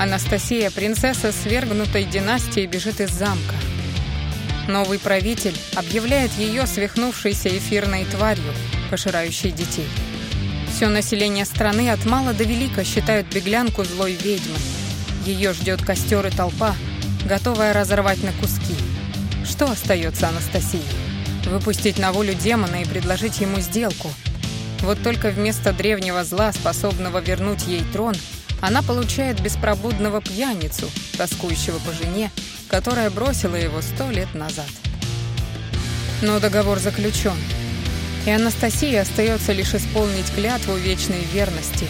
Анастасия, принцесса свергнутой династии, бежит из замка. Новый правитель объявляет ее свихнувшейся эфирной тварью, пожирающей детей. Все население страны от мала до велика считают беглянку злой ведьмой. Ее ждет костер и толпа, готовая разорвать на куски. Что остается Анастасии? Выпустить на волю демона и предложить ему сделку. Вот только вместо древнего зла, способного вернуть ей трон, она получает беспробудного пьяницу, тоскующего по жене, которая бросила его сто лет назад. Но договор заключен, и Анастасии остается лишь исполнить клятву вечной верности,